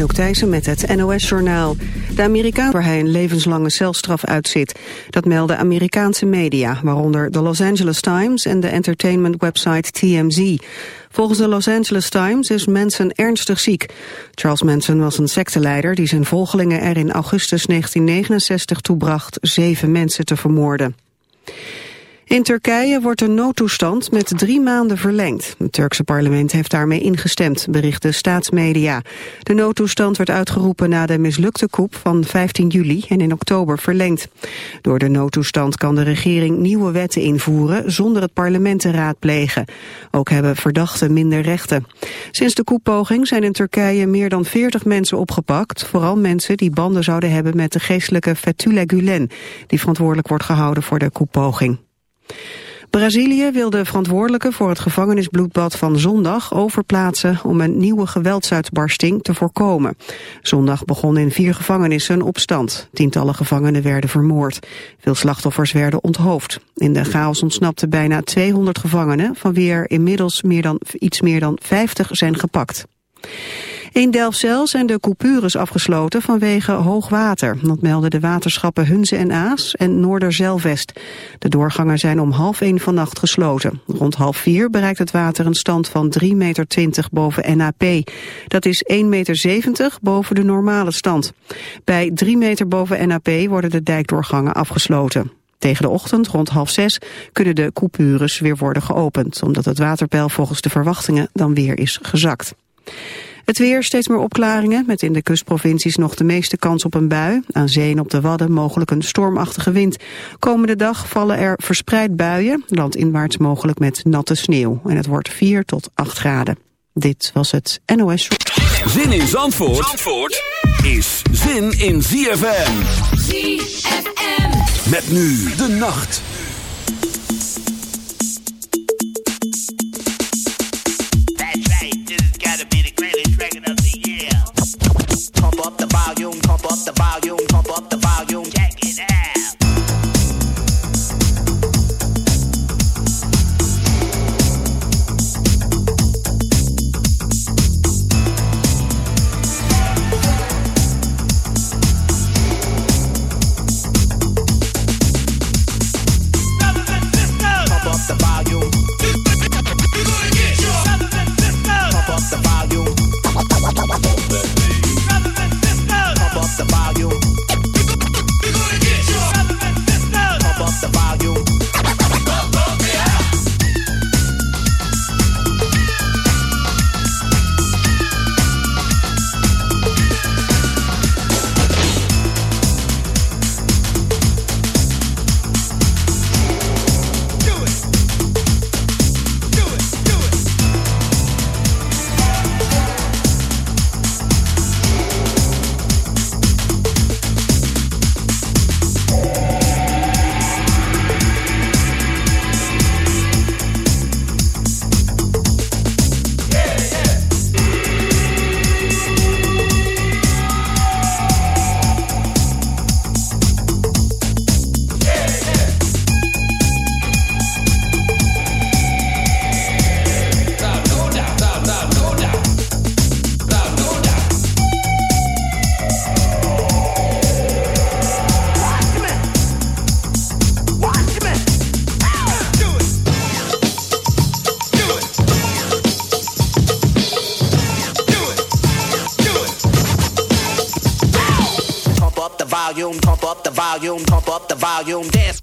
Anouk Thijssen met het NOS-journaal. De Amerikaan waar hij een levenslange celstraf uitzit. Dat melden Amerikaanse media, waaronder de Los Angeles Times en de entertainment website TMZ. Volgens de Los Angeles Times is Manson ernstig ziek. Charles Manson was een secteleider die zijn volgelingen er in augustus 1969 toebracht zeven mensen te vermoorden. In Turkije wordt de noodtoestand met drie maanden verlengd. Het Turkse parlement heeft daarmee ingestemd, berichten staatsmedia. De noodtoestand werd uitgeroepen na de mislukte coup van 15 juli en in oktober verlengd. Door de noodtoestand kan de regering nieuwe wetten invoeren zonder het parlement te raadplegen. Ook hebben verdachten minder rechten. Sinds de koepoging zijn in Turkije meer dan 40 mensen opgepakt, vooral mensen die banden zouden hebben met de geestelijke Fethullah Gulen, die verantwoordelijk wordt gehouden voor de koepoging. Brazilië wil de verantwoordelijke voor het gevangenisbloedbad van zondag overplaatsen om een nieuwe geweldsuitbarsting te voorkomen. Zondag begon in vier gevangenissen een opstand. Tientallen gevangenen werden vermoord. Veel slachtoffers werden onthoofd. In de chaos ontsnapten bijna 200 gevangenen, van wie er inmiddels meer dan, iets meer dan 50 zijn gepakt. In Delfzijl zijn de coupures afgesloten vanwege hoog water. Dat melden de waterschappen Hunze en Aas en Noorderzeilvest. De doorgangen zijn om half één vannacht gesloten. Rond half vier bereikt het water een stand van 3,20 meter boven NAP. Dat is 1,70 meter boven de normale stand. Bij 3 meter boven NAP worden de dijkdoorgangen afgesloten. Tegen de ochtend, rond half zes, kunnen de coupures weer worden geopend... omdat het waterpeil volgens de verwachtingen dan weer is gezakt. Het weer steeds meer opklaringen, met in de kustprovincies nog de meeste kans op een bui. Aan zee en op de Wadden mogelijk een stormachtige wind. Komende dag vallen er verspreid buien, landinwaarts mogelijk met natte sneeuw. En het wordt 4 tot 8 graden. Dit was het NOS. Zin in Zandvoort, Zandvoort is zin in ZFM. ZFM. Met nu de nacht. up the volume. volume. Dance.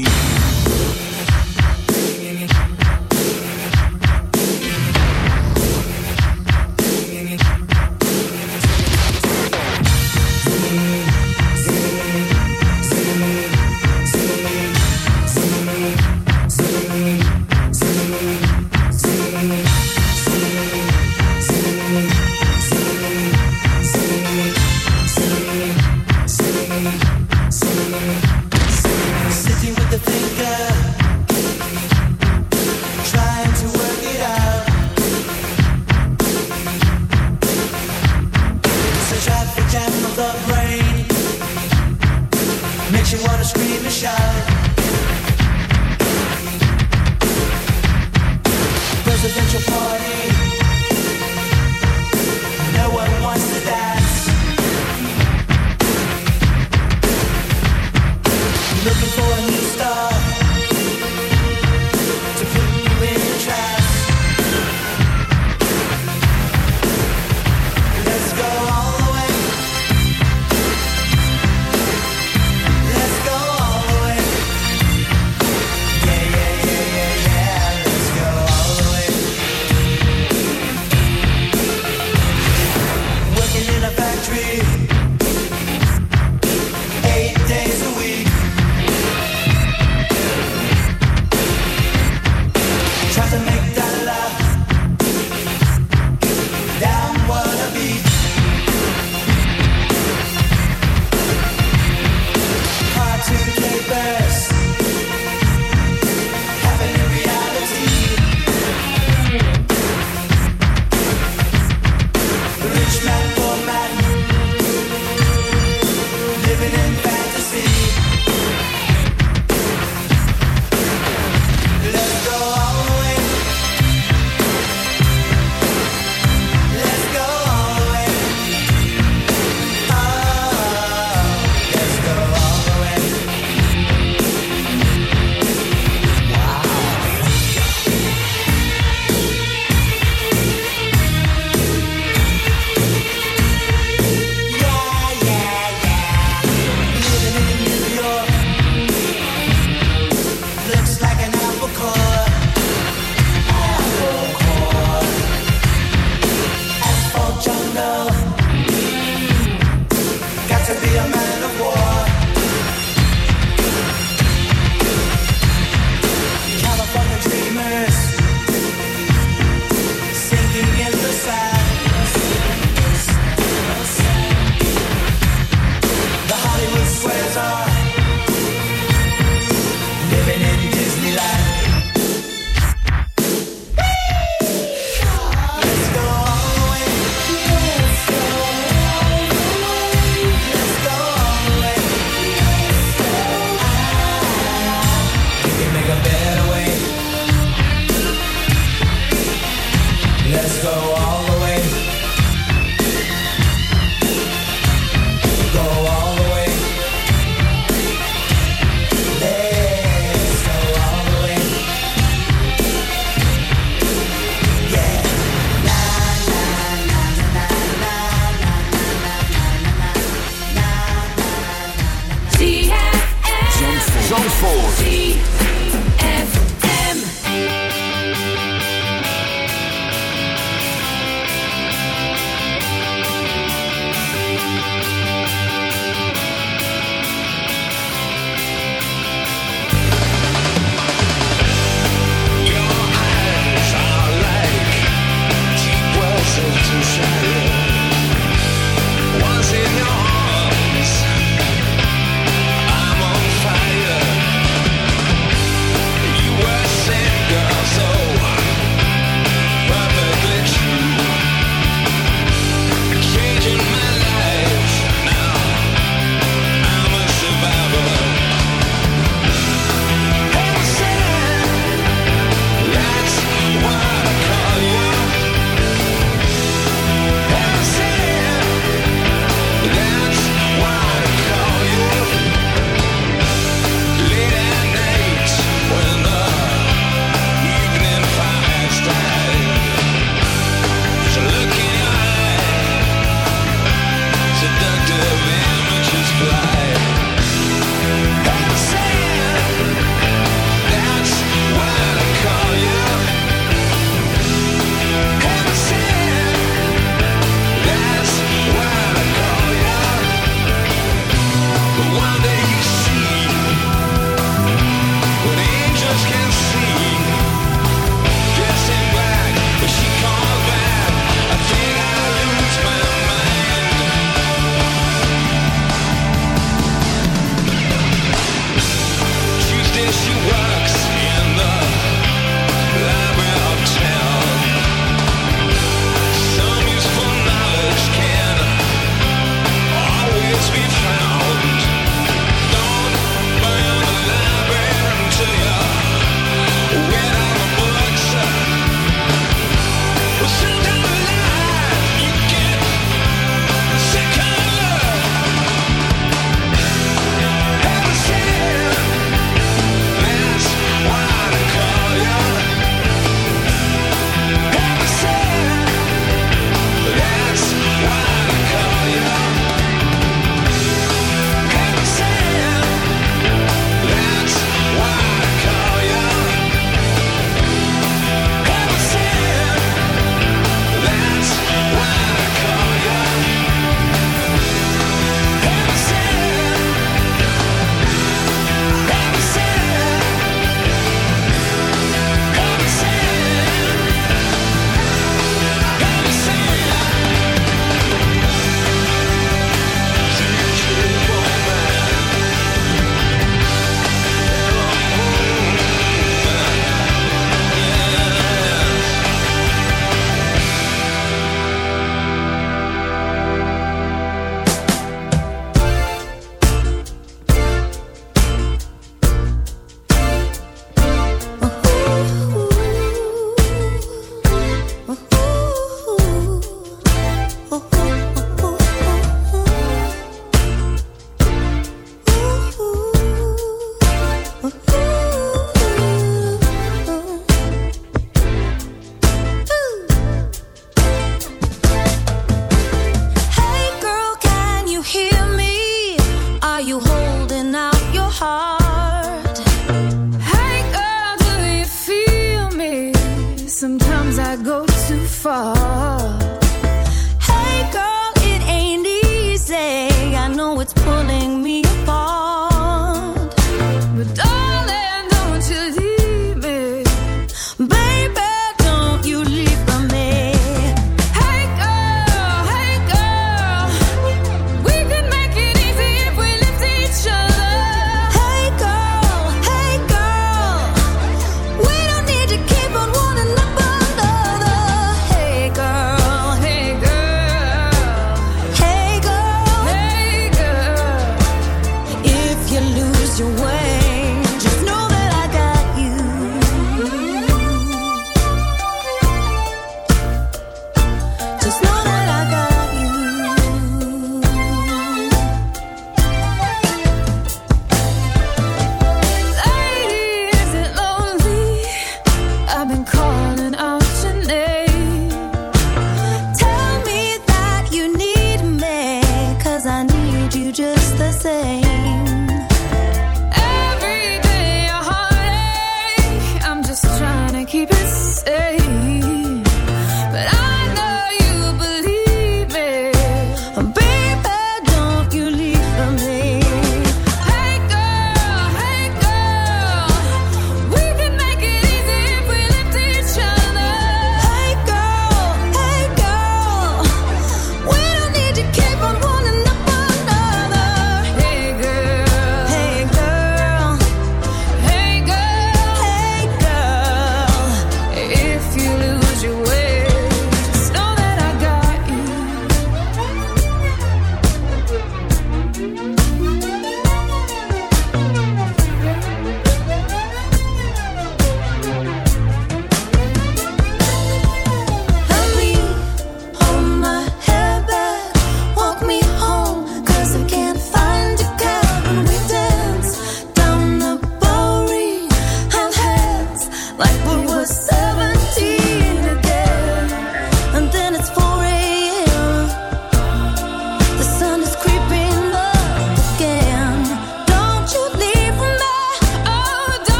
your body.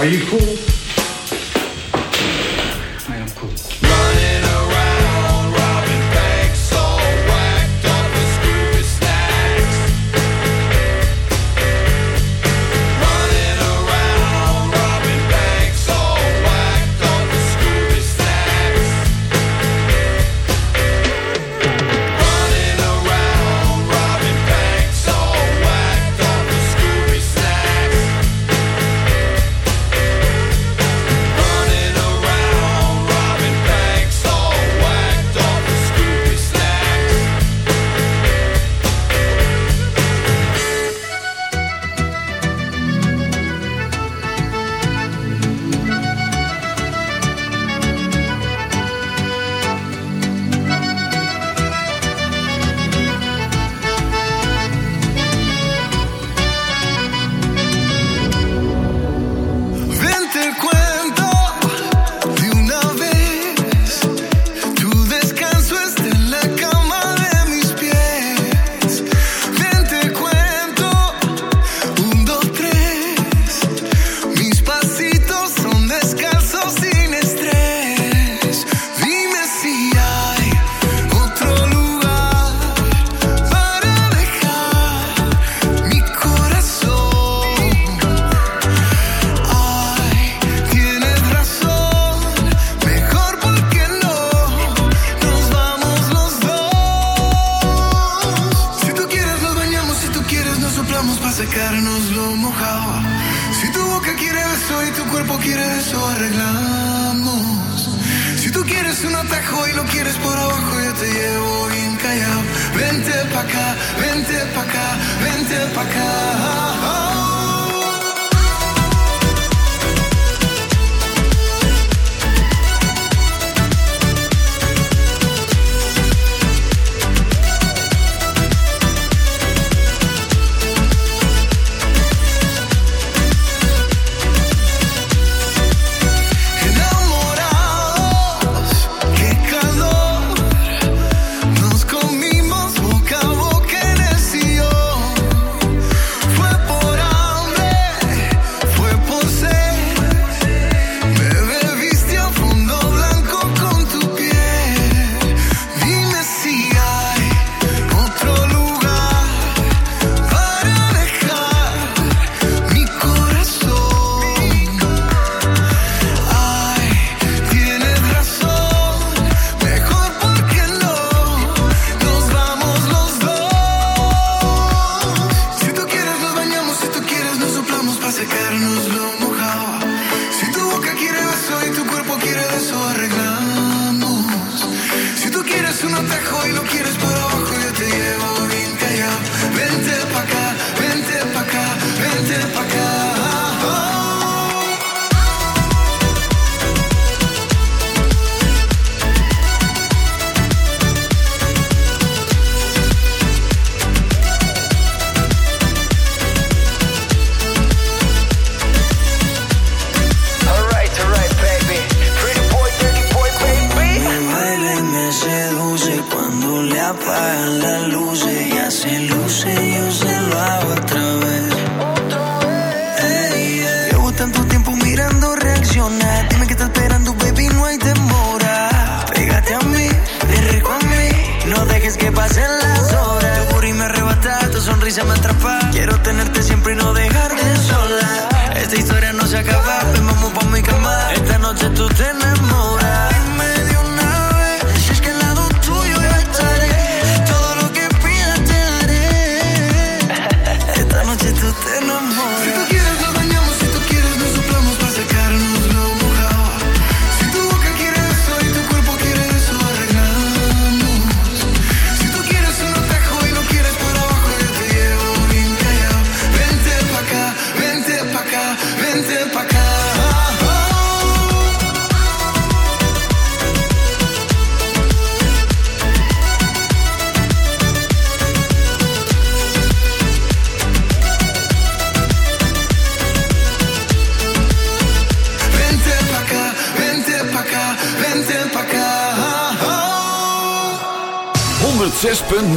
Are you cool? if I could en las horas. Tu y me arrebata, tu sonrisa me atrapa. Quiero tenerte siempre y no dejarte sola. Esta historia no se acaba, te vamos pa' mi cama. Esta noche tú tenés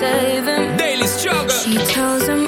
Daily struggle. She tells him.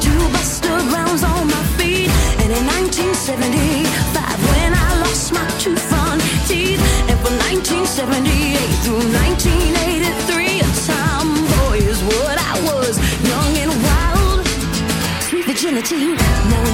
Two Buster Brown's on my feet. And in 1975, when I lost my two front teeth. And from 1978 through 1983, a tomboy is what I was. Young and wild, sweet virginity. Now